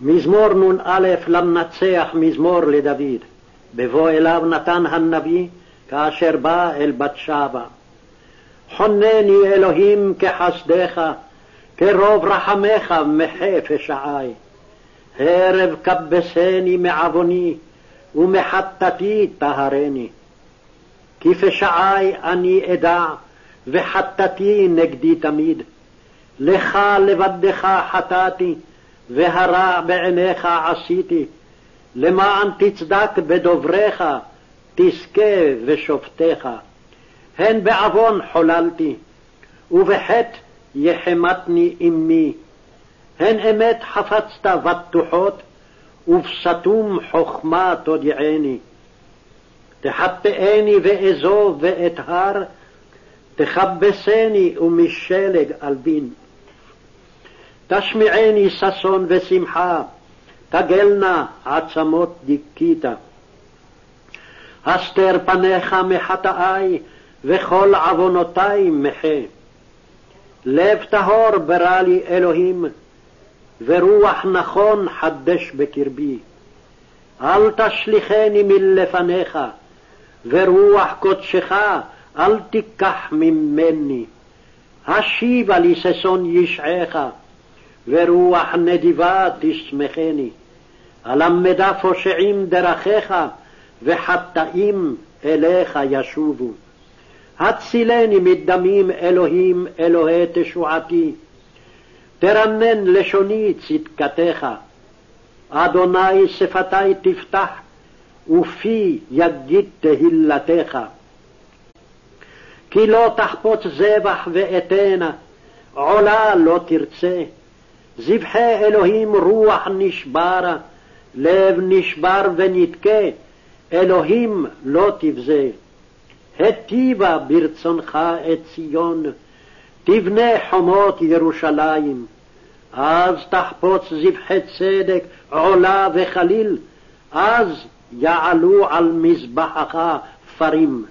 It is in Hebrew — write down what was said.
מזמור נ"א למנצח מזמור לדוד. בבוא אליו נתן הנביא, כאשר בא אל בת שבע. חונני אלוהים כחסדך, כרוב רחמך מחה פשעי. הרב כבסני מעווני, ומחטאתי טהרני. כי פשעי אני אדע, וחטאתי נגדי תמיד. לך לבדך חטאתי, והרע בעיניך עשיתי, למען תצדק בדובריך, תזכה ושופטיך. הן בעוון חוללתי, ובחטא יחמתני אמי. הן אמת חפצת בטוחות, ובסתום חכמה תודיעני. תחפאני ואזוב ואתהר, תכבסני ומשלג אלבין. תשמיעני ששון ושמחה, תגלנה עצמות דיכית. הסתר פניך מחטאי, וכל עוונותי מחה. לב טהור ברא לי אלוהים, ורוח נכון חדש בקרבי. אל תשליכני מלפניך, ורוח קודשך אל תיקח ממני. השיבה לי ששון ישעך, ורוח נדיבה תשמחני. הלמדה פושעים דרכיך, וחטאים אליך ישובו. הצילני מדמים אלוהים אלוהי תשועתי. תרנן לשוני צדקתך. אדוני שפתי תפתח, ופי יגיד תהילתך. כי לא תחפוץ זבח ואתנה, עולה לא תרצה. זבחי אלוהים רוח נשברה, לב נשבר ונתקה, אלוהים לא תבזה. היטיבה ברצונך את ציון, תבנה חומות ירושלים. אז תחפוץ זבחי צדק, עולה וחליל, אז יעלו על מזבחך פרים.